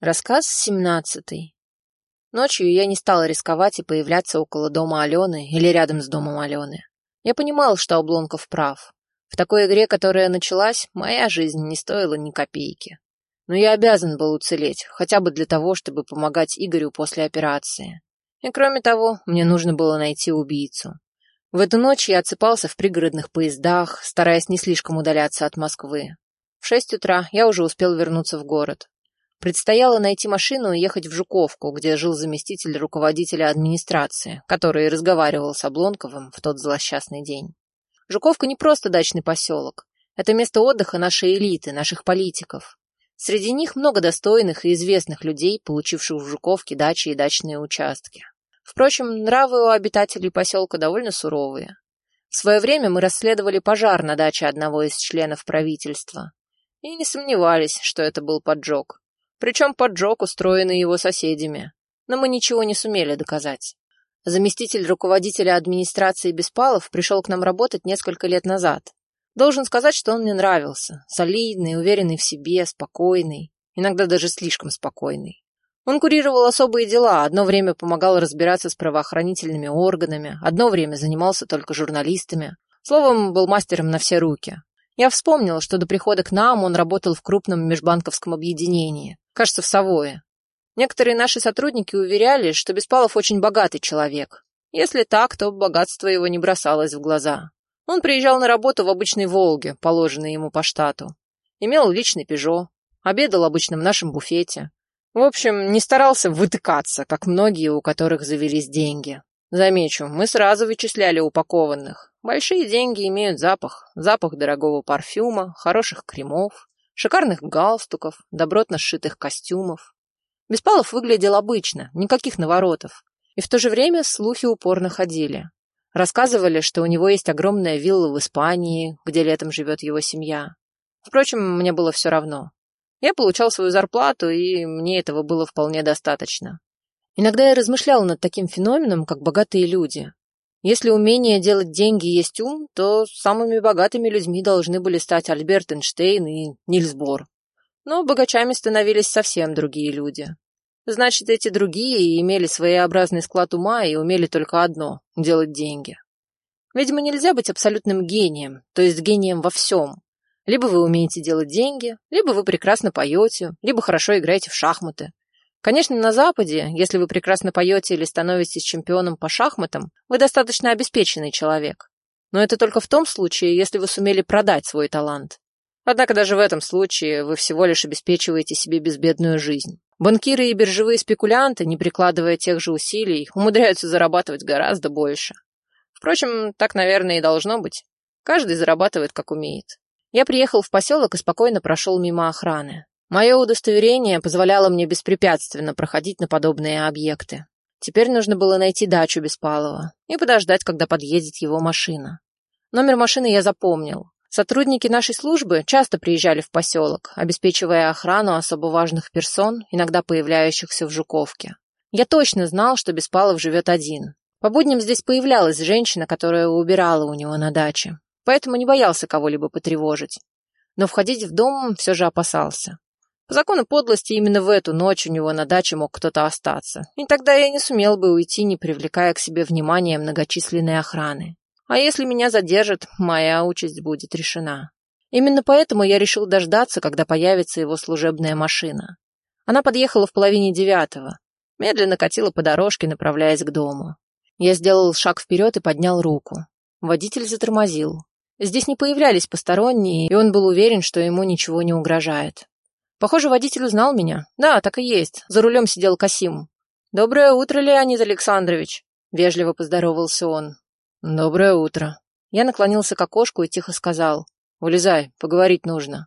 Рассказ семнадцатый. Ночью я не стала рисковать и появляться около дома Алены или рядом с домом Алены. Я понимал, что Обломков прав. В такой игре, которая началась, моя жизнь не стоила ни копейки. Но я обязан был уцелеть, хотя бы для того, чтобы помогать Игорю после операции. И кроме того, мне нужно было найти убийцу. В эту ночь я отсыпался в пригородных поездах, стараясь не слишком удаляться от Москвы. В шесть утра я уже успел вернуться в город. Предстояло найти машину и ехать в Жуковку, где жил заместитель руководителя администрации, который разговаривал с Облонковым в тот злосчастный день. Жуковка не просто дачный поселок. Это место отдыха нашей элиты, наших политиков. Среди них много достойных и известных людей, получивших в Жуковке дачи и дачные участки. Впрочем, нравы у обитателей поселка довольно суровые. В свое время мы расследовали пожар на даче одного из членов правительства. И не сомневались, что это был поджог. Причем поджог, устроенный его соседями. Но мы ничего не сумели доказать. Заместитель руководителя администрации Беспалов пришел к нам работать несколько лет назад. Должен сказать, что он мне нравился. Солидный, уверенный в себе, спокойный. Иногда даже слишком спокойный. Он курировал особые дела, одно время помогал разбираться с правоохранительными органами, одно время занимался только журналистами. Словом, был мастером на все руки. Я вспомнил, что до прихода к нам он работал в крупном межбанковском объединении. Кажется, в Савое. Некоторые наши сотрудники уверяли, что Беспалов очень богатый человек. Если так, то богатство его не бросалось в глаза. Он приезжал на работу в обычной «Волге», положенной ему по штату. Имел личный «Пежо», обедал обычно в нашем буфете. В общем, не старался вытыкаться, как многие, у которых завелись деньги. Замечу, мы сразу вычисляли упакованных. Большие деньги имеют запах. Запах дорогого парфюма, хороших кремов, шикарных галстуков, добротно сшитых костюмов. Беспалов выглядел обычно, никаких наворотов. И в то же время слухи упорно ходили. Рассказывали, что у него есть огромная вилла в Испании, где летом живет его семья. Впрочем, мне было все равно. Я получал свою зарплату, и мне этого было вполне достаточно. Иногда я размышлял над таким феноменом, как богатые люди. Если умение делать деньги есть ум, то самыми богатыми людьми должны были стать Альберт Эйнштейн и Нильс Бор. Но богачами становились совсем другие люди. Значит, эти другие имели своеобразный склад ума и умели только одно – делать деньги. Видимо, нельзя быть абсолютным гением, то есть гением во всем. Либо вы умеете делать деньги, либо вы прекрасно поете, либо хорошо играете в шахматы, Конечно, на Западе, если вы прекрасно поете или становитесь чемпионом по шахматам, вы достаточно обеспеченный человек. Но это только в том случае, если вы сумели продать свой талант. Однако даже в этом случае вы всего лишь обеспечиваете себе безбедную жизнь. Банкиры и биржевые спекулянты, не прикладывая тех же усилий, умудряются зарабатывать гораздо больше. Впрочем, так, наверное, и должно быть. Каждый зарабатывает, как умеет. Я приехал в поселок и спокойно прошел мимо охраны. Мое удостоверение позволяло мне беспрепятственно проходить на подобные объекты. Теперь нужно было найти дачу Беспалова и подождать, когда подъедет его машина. Номер машины я запомнил. Сотрудники нашей службы часто приезжали в поселок, обеспечивая охрану особо важных персон, иногда появляющихся в Жуковке. Я точно знал, что Беспалов живет один. По будням здесь появлялась женщина, которая убирала у него на даче, поэтому не боялся кого-либо потревожить. Но входить в дом все же опасался. По закону подлости именно в эту ночь у него на даче мог кто-то остаться, и тогда я не сумел бы уйти, не привлекая к себе внимания многочисленной охраны. А если меня задержат, моя участь будет решена. Именно поэтому я решил дождаться, когда появится его служебная машина. Она подъехала в половине девятого, медленно катила по дорожке, направляясь к дому. Я сделал шаг вперед и поднял руку. Водитель затормозил. Здесь не появлялись посторонние, и он был уверен, что ему ничего не угрожает. Похоже, водитель узнал меня. Да, так и есть. За рулем сидел Касим. «Доброе утро, Леонид Александрович!» Вежливо поздоровался он. «Доброе утро!» Я наклонился к окошку и тихо сказал. «Вылезай, поговорить нужно».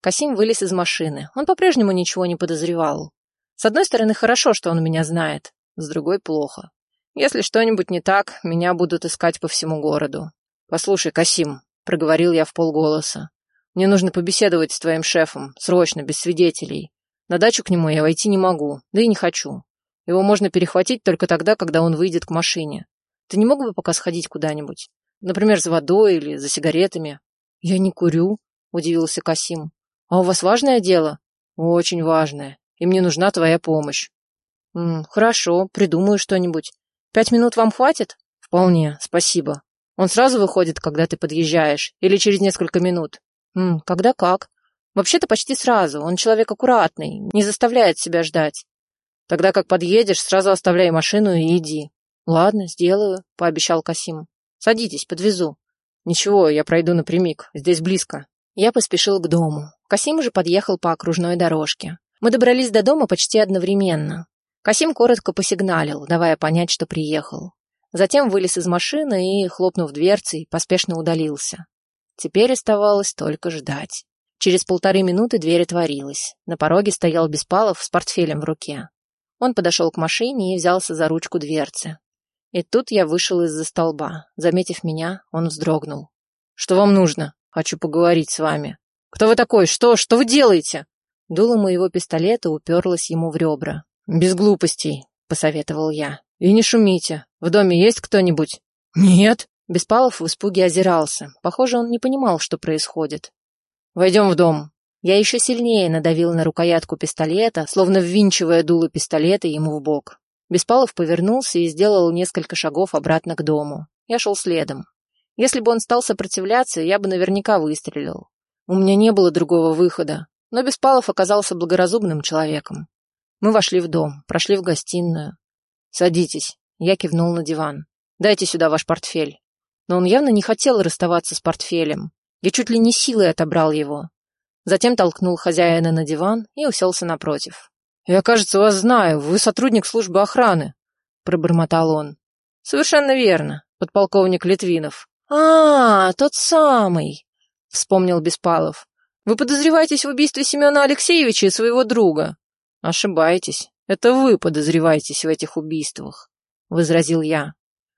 Касим вылез из машины. Он по-прежнему ничего не подозревал. С одной стороны, хорошо, что он меня знает. С другой, плохо. Если что-нибудь не так, меня будут искать по всему городу. «Послушай, Касим», — проговорил я в полголоса, мне нужно побеседовать с твоим шефом, срочно, без свидетелей. На дачу к нему я войти не могу, да и не хочу. Его можно перехватить только тогда, когда он выйдет к машине. Ты не мог бы пока сходить куда-нибудь? Например, за водой или за сигаретами? Я не курю, удивился Касим. А у вас важное дело? Очень важное. и мне нужна твоя помощь. М -м, хорошо, придумаю что-нибудь. Пять минут вам хватит? Вполне, спасибо. Он сразу выходит, когда ты подъезжаешь, или через несколько минут? Когда как. Вообще-то почти сразу. Он человек аккуратный, не заставляет себя ждать. Тогда как подъедешь, сразу оставляй машину и иди. Ладно, сделаю, пообещал Касим. Садитесь, подвезу. Ничего, я пройду напрямик, здесь близко. Я поспешил к дому. Касим уже подъехал по окружной дорожке. Мы добрались до дома почти одновременно. Касим коротко посигналил, давая понять, что приехал. Затем вылез из машины и, хлопнув дверцей, поспешно удалился. Теперь оставалось только ждать. Через полторы минуты дверь отворилась. На пороге стоял Беспалов с портфелем в руке. Он подошел к машине и взялся за ручку дверцы. И тут я вышел из-за столба. Заметив меня, он вздрогнул. «Что вам нужно? Хочу поговорить с вами. Кто вы такой? Что? Что вы делаете?» Дуло моего пистолета уперлось ему в ребра. «Без глупостей», — посоветовал я. «И не шумите. В доме есть кто-нибудь?» «Нет». Беспалов в испуге озирался. Похоже, он не понимал, что происходит. «Войдем в дом». Я еще сильнее надавил на рукоятку пистолета, словно ввинчивая дуло пистолета ему в бок. Беспалов повернулся и сделал несколько шагов обратно к дому. Я шел следом. Если бы он стал сопротивляться, я бы наверняка выстрелил. У меня не было другого выхода, но Беспалов оказался благоразумным человеком. Мы вошли в дом, прошли в гостиную. «Садитесь», — я кивнул на диван. «Дайте сюда ваш портфель». Но он явно не хотел расставаться с портфелем. Я чуть ли не силой отобрал его. Затем толкнул хозяина на диван и уселся напротив. «Я, кажется, вас знаю. Вы сотрудник службы охраны», — пробормотал он. «Совершенно верно, подполковник Литвинов». «А, тот самый», — вспомнил Беспалов. «Вы подозреваетесь в убийстве Семена Алексеевича и своего друга». «Ошибаетесь. Это вы подозреваетесь в этих убийствах», — возразил я.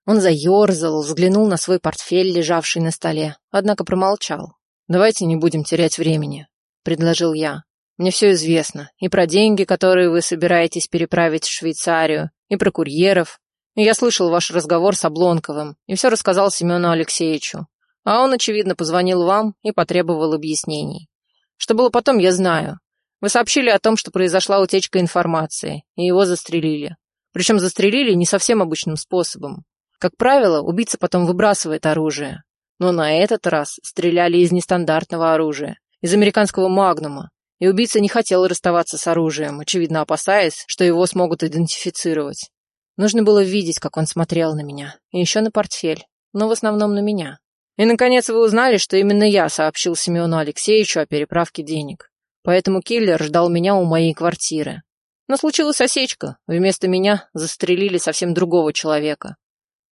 Он заерзал, взглянул на свой портфель, лежавший на столе, однако промолчал. «Давайте не будем терять времени», — предложил я. «Мне все известно. И про деньги, которые вы собираетесь переправить в Швейцарию, и про курьеров. И я слышал ваш разговор с Облонковым, и все рассказал Семену Алексеевичу. А он, очевидно, позвонил вам и потребовал объяснений. Что было потом, я знаю. Вы сообщили о том, что произошла утечка информации, и его застрелили. Причем застрелили не совсем обычным способом. Как правило, убийца потом выбрасывает оружие. Но на этот раз стреляли из нестандартного оружия, из американского магнума, и убийца не хотел расставаться с оружием, очевидно опасаясь, что его смогут идентифицировать. Нужно было видеть, как он смотрел на меня, и еще на портфель, но в основном на меня. И, наконец, вы узнали, что именно я сообщил Семену Алексеевичу о переправке денег. Поэтому киллер ждал меня у моей квартиры. Но случилась осечка. Вместо меня застрелили совсем другого человека.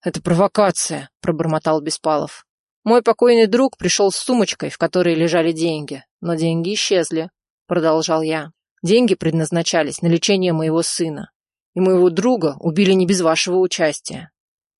«Это провокация», — пробормотал Беспалов. «Мой покойный друг пришел с сумочкой, в которой лежали деньги, но деньги исчезли», — продолжал я. «Деньги предназначались на лечение моего сына, и моего друга убили не без вашего участия».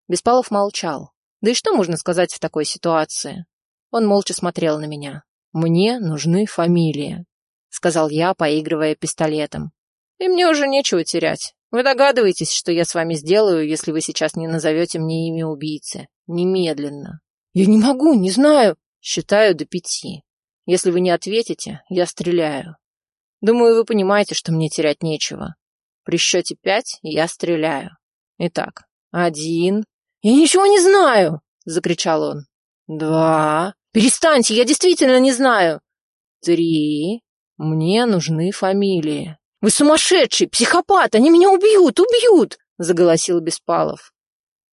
Беспалов молчал. Да и что можно сказать в такой ситуации? Он молча смотрел на меня. «Мне нужны фамилии», — сказал я, поигрывая пистолетом. «И мне уже нечего терять. Вы догадываетесь, что я с вами сделаю, если вы сейчас не назовете мне имя убийцы? Немедленно. Я не могу, не знаю. Считаю до пяти. Если вы не ответите, я стреляю. Думаю, вы понимаете, что мне терять нечего. При счете пять я стреляю. Итак, один. Я ничего не знаю, закричал он. Два. Перестаньте, я действительно не знаю. Три. Мне нужны фамилии. «Вы сумасшедший! Психопат! Они меня убьют! Убьют!» — заголосил Беспалов.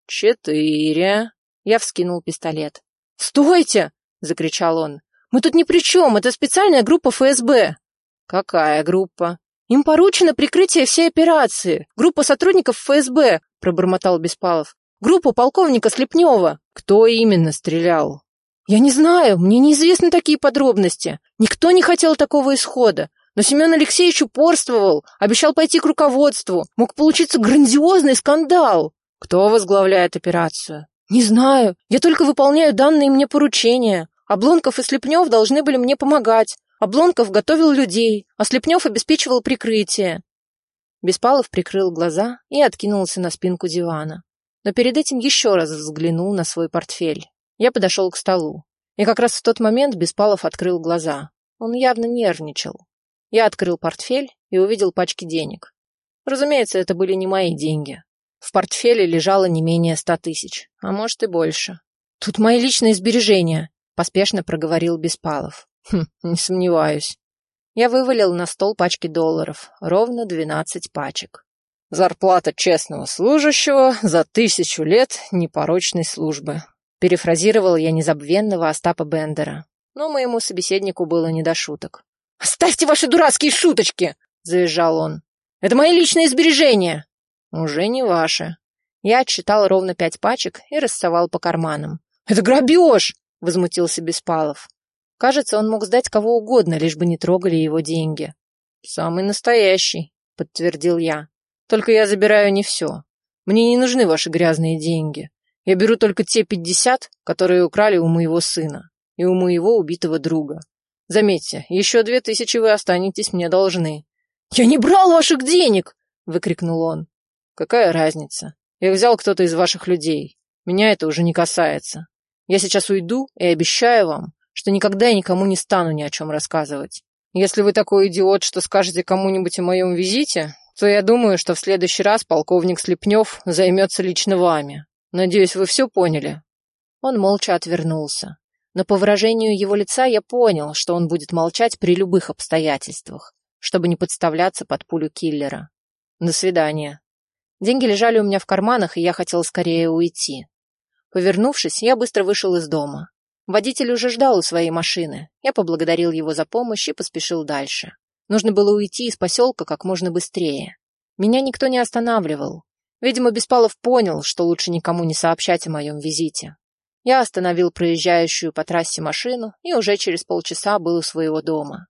«Четыре!» — я вскинул пистолет. «Стойте!» — закричал он. «Мы тут ни при чем! Это специальная группа ФСБ!» «Какая группа?» «Им поручено прикрытие всей операции. Группа сотрудников ФСБ!» — пробормотал Беспалов. «Группа полковника Слепнева!» «Кто именно стрелял?» «Я не знаю, мне неизвестны такие подробности. Никто не хотел такого исхода. Но Семен Алексеевич упорствовал, обещал пойти к руководству. Мог получиться грандиозный скандал. Кто возглавляет операцию? Не знаю. Я только выполняю данные мне поручения. Облонков и Слепнев должны были мне помогать. Облонков готовил людей, а Слепнев обеспечивал прикрытие. Беспалов прикрыл глаза и откинулся на спинку дивана. Но перед этим еще раз взглянул на свой портфель. Я подошел к столу. И как раз в тот момент Беспалов открыл глаза. Он явно нервничал. Я открыл портфель и увидел пачки денег. Разумеется, это были не мои деньги. В портфеле лежало не менее ста тысяч, а может и больше. «Тут мои личные сбережения», — поспешно проговорил Беспалов. «Хм, не сомневаюсь». Я вывалил на стол пачки долларов, ровно двенадцать пачек. «Зарплата честного служащего за тысячу лет непорочной службы», перефразировал я незабвенного Остапа Бендера. Но моему собеседнику было не до шуток. «Оставьте ваши дурацкие шуточки!» — завизжал он. «Это мои личные сбережения!» «Уже не ваши». Я отсчитал ровно пять пачек и рассовал по карманам. «Это грабеж!» — возмутился Беспалов. Кажется, он мог сдать кого угодно, лишь бы не трогали его деньги. «Самый настоящий», — подтвердил я. «Только я забираю не все. Мне не нужны ваши грязные деньги. Я беру только те пятьдесят, которые украли у моего сына и у моего убитого друга. Заметьте, еще две тысячи вы останетесь мне должны». «Я не брал ваших денег!» — выкрикнул он. «Какая разница? Их взял кто-то из ваших людей. Меня это уже не касается. Я сейчас уйду и обещаю вам, что никогда и никому не стану ни о чем рассказывать. Если вы такой идиот, что скажете кому-нибудь о моем визите, то я думаю, что в следующий раз полковник Слепнев займется лично вами. Надеюсь, вы все поняли?» Он молча отвернулся. Но по выражению его лица я понял, что он будет молчать при любых обстоятельствах, чтобы не подставляться под пулю киллера. До свидания. Деньги лежали у меня в карманах, и я хотел скорее уйти. Повернувшись, я быстро вышел из дома. Водитель уже ждал у своей машины. Я поблагодарил его за помощь и поспешил дальше. Нужно было уйти из поселка как можно быстрее. Меня никто не останавливал. Видимо, Беспалов понял, что лучше никому не сообщать о моем визите. Я остановил проезжающую по трассе машину и уже через полчаса был у своего дома.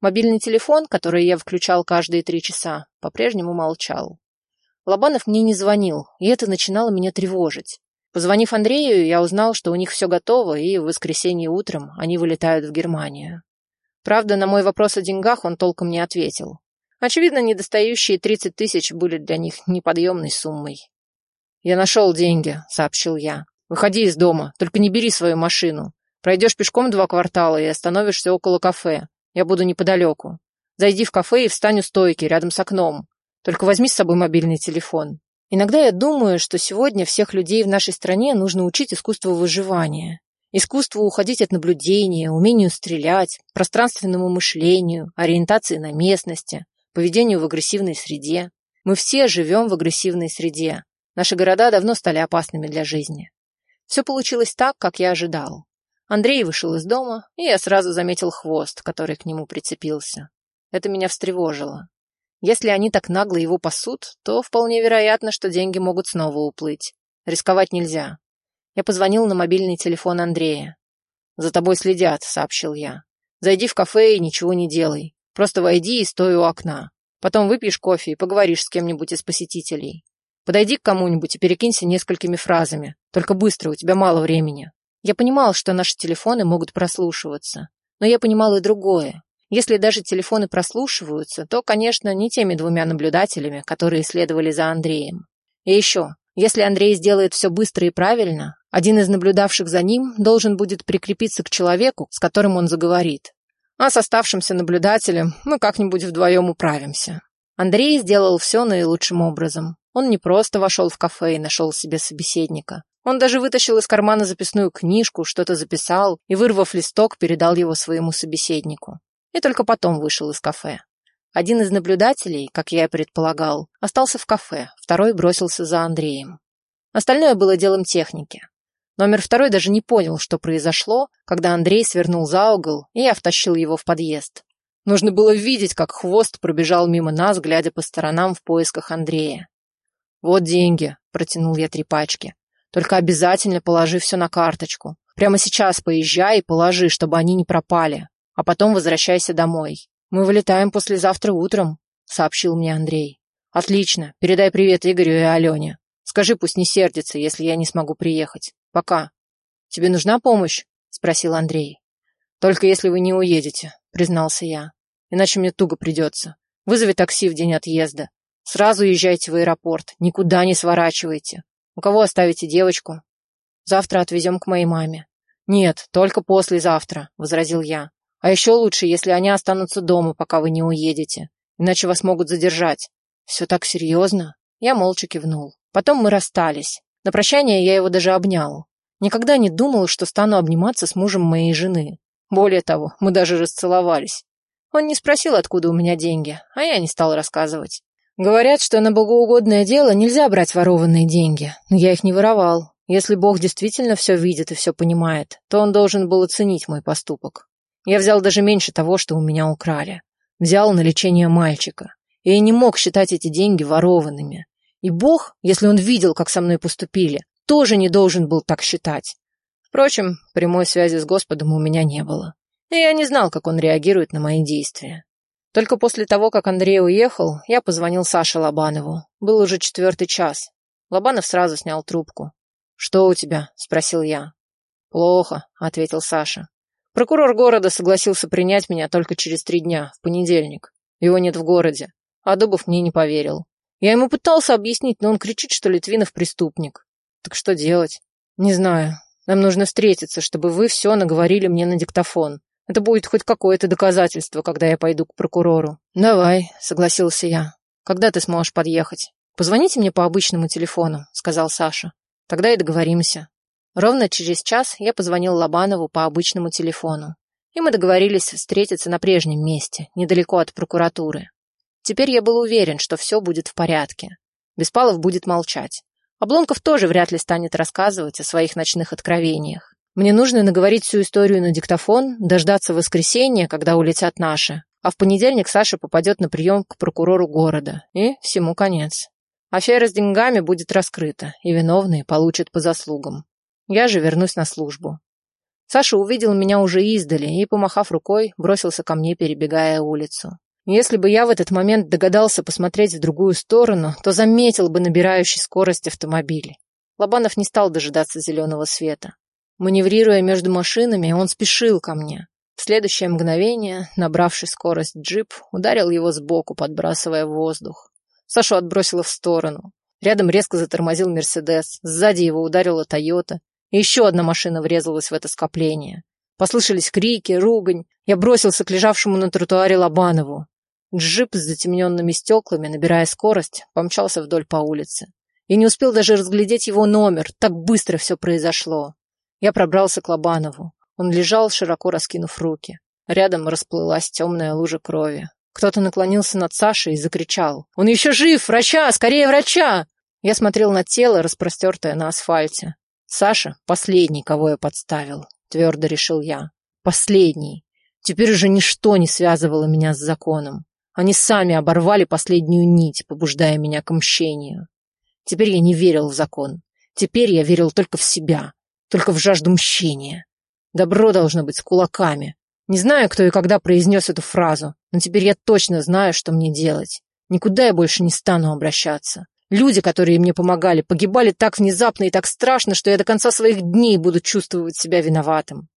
Мобильный телефон, который я включал каждые три часа, по-прежнему молчал. Лобанов мне не звонил, и это начинало меня тревожить. Позвонив Андрею, я узнал, что у них все готово, и в воскресенье утром они вылетают в Германию. Правда, на мой вопрос о деньгах он толком не ответил. Очевидно, недостающие 30 тысяч были для них неподъемной суммой. «Я нашел деньги», — сообщил я. Выходи из дома, только не бери свою машину. Пройдешь пешком два квартала и остановишься около кафе. Я буду неподалеку. Зайди в кафе и встань у стойки, рядом с окном. Только возьми с собой мобильный телефон. Иногда я думаю, что сегодня всех людей в нашей стране нужно учить искусству выживания. Искусству уходить от наблюдения, умению стрелять, пространственному мышлению, ориентации на местности, поведению в агрессивной среде. Мы все живем в агрессивной среде. Наши города давно стали опасными для жизни. Все получилось так, как я ожидал. Андрей вышел из дома, и я сразу заметил хвост, который к нему прицепился. Это меня встревожило. Если они так нагло его пасут, то вполне вероятно, что деньги могут снова уплыть. Рисковать нельзя. Я позвонил на мобильный телефон Андрея. «За тобой следят», — сообщил я. «Зайди в кафе и ничего не делай. Просто войди и стой у окна. Потом выпьешь кофе и поговоришь с кем-нибудь из посетителей. Подойди к кому-нибудь и перекинься несколькими фразами. Только быстро, у тебя мало времени. Я понимал, что наши телефоны могут прослушиваться. Но я понимал и другое. Если даже телефоны прослушиваются, то, конечно, не теми двумя наблюдателями, которые следовали за Андреем. И еще, если Андрей сделает все быстро и правильно, один из наблюдавших за ним должен будет прикрепиться к человеку, с которым он заговорит. А с оставшимся наблюдателем мы как-нибудь вдвоем управимся. Андрей сделал все наилучшим образом. Он не просто вошел в кафе и нашел себе собеседника. Он даже вытащил из кармана записную книжку, что-то записал и, вырвав листок, передал его своему собеседнику. И только потом вышел из кафе. Один из наблюдателей, как я и предполагал, остался в кафе, второй бросился за Андреем. Остальное было делом техники. Номер второй даже не понял, что произошло, когда Андрей свернул за угол, и я втащил его в подъезд. Нужно было видеть, как хвост пробежал мимо нас, глядя по сторонам в поисках Андрея. «Вот деньги», — протянул я три пачки. «Только обязательно положи все на карточку. Прямо сейчас поезжай и положи, чтобы они не пропали. А потом возвращайся домой. Мы вылетаем послезавтра утром», — сообщил мне Андрей. «Отлично. Передай привет Игорю и Алене. Скажи, пусть не сердится, если я не смогу приехать. Пока». «Тебе нужна помощь?» — спросил Андрей. «Только если вы не уедете», — признался я. «Иначе мне туго придется. Вызови такси в день отъезда. Сразу езжайте в аэропорт, никуда не сворачивайте. У кого оставите девочку? Завтра отвезем к моей маме. Нет, только послезавтра, возразил я. А еще лучше, если они останутся дома, пока вы не уедете. Иначе вас могут задержать. Все так серьезно? Я молча кивнул. Потом мы расстались. На прощание я его даже обнял. Никогда не думал, что стану обниматься с мужем моей жены. Более того, мы даже расцеловались. Он не спросил, откуда у меня деньги, а я не стал рассказывать. Говорят, что на богоугодное дело нельзя брать ворованные деньги, но я их не воровал. Если Бог действительно все видит и все понимает, то он должен был оценить мой поступок. Я взял даже меньше того, что у меня украли. Взял на лечение мальчика. И я не мог считать эти деньги ворованными. И Бог, если он видел, как со мной поступили, тоже не должен был так считать. Впрочем, прямой связи с Господом у меня не было. И я не знал, как он реагирует на мои действия. Только после того, как Андрей уехал, я позвонил Саше Лобанову. Был уже четвертый час. Лобанов сразу снял трубку. «Что у тебя?» – спросил я. «Плохо», – ответил Саша. Прокурор города согласился принять меня только через три дня, в понедельник. Его нет в городе. А Дубов мне не поверил. Я ему пытался объяснить, но он кричит, что Литвинов преступник. Так что делать? Не знаю. Нам нужно встретиться, чтобы вы все наговорили мне на диктофон. Это будет хоть какое-то доказательство, когда я пойду к прокурору. Давай, согласился я. Когда ты сможешь подъехать? Позвоните мне по обычному телефону, сказал Саша. Тогда и договоримся. Ровно через час я позвонил Лобанову по обычному телефону. И мы договорились встретиться на прежнем месте, недалеко от прокуратуры. Теперь я был уверен, что все будет в порядке. Беспалов будет молчать. Обломков тоже вряд ли станет рассказывать о своих ночных откровениях. Мне нужно наговорить всю историю на диктофон, дождаться воскресенья, когда улетят наши. А в понедельник Саша попадет на прием к прокурору города. И всему конец. Афера с деньгами будет раскрыта, и виновные получат по заслугам. Я же вернусь на службу. Саша увидел меня уже издали и, помахав рукой, бросился ко мне, перебегая улицу. Если бы я в этот момент догадался посмотреть в другую сторону, то заметил бы набирающий скорость автомобиль. Лобанов не стал дожидаться зеленого света. Маневрируя между машинами, он спешил ко мне. В следующее мгновение, набравший скорость джип, ударил его сбоку, подбрасывая в воздух. Сашу отбросило в сторону. Рядом резко затормозил Мерседес, сзади его ударила Тойота, и еще одна машина врезалась в это скопление. Послышались крики, ругань. Я бросился к лежавшему на тротуаре Лобанову. Джип с затемненными стеклами, набирая скорость, помчался вдоль по улице. Я не успел даже разглядеть его номер, так быстро все произошло. Я пробрался к Лобанову. Он лежал, широко раскинув руки. Рядом расплылась темная лужа крови. Кто-то наклонился над Сашей и закричал. «Он еще жив! Врача! Скорее врача!» Я смотрел на тело, распростертое на асфальте. Саша — последний, кого я подставил, твердо решил я. Последний. Теперь уже ничто не связывало меня с законом. Они сами оборвали последнюю нить, побуждая меня к мщению. Теперь я не верил в закон. Теперь я верил только в себя, только в жажду мщения. Добро должно быть с кулаками. Не знаю, кто и когда произнес эту фразу, но теперь я точно знаю, что мне делать. Никуда я больше не стану обращаться. Люди, которые мне помогали, погибали так внезапно и так страшно, что я до конца своих дней буду чувствовать себя виноватым.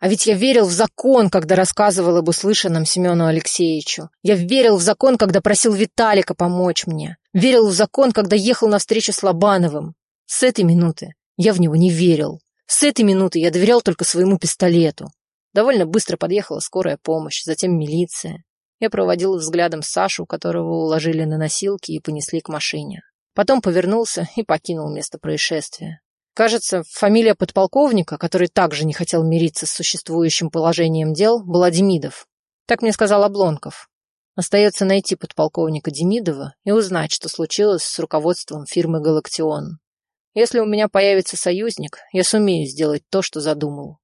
А ведь я верил в закон, когда рассказывал об услышанном Семену Алексеевичу. Я верил в закон, когда просил Виталика помочь мне. Верил в закон, когда ехал на встречу с Лобановым. С этой минуты я в него не верил. С этой минуты я доверял только своему пистолету. Довольно быстро подъехала скорая помощь, затем милиция. Я проводил взглядом Сашу, которого уложили на носилки и понесли к машине. Потом повернулся и покинул место происшествия. Кажется, фамилия подполковника, который также не хотел мириться с существующим положением дел, была Демидов. Так мне сказал Облонков. Остается найти подполковника Демидова и узнать, что случилось с руководством фирмы «Галактион». Если у меня появится союзник, я сумею сделать то, что задумал.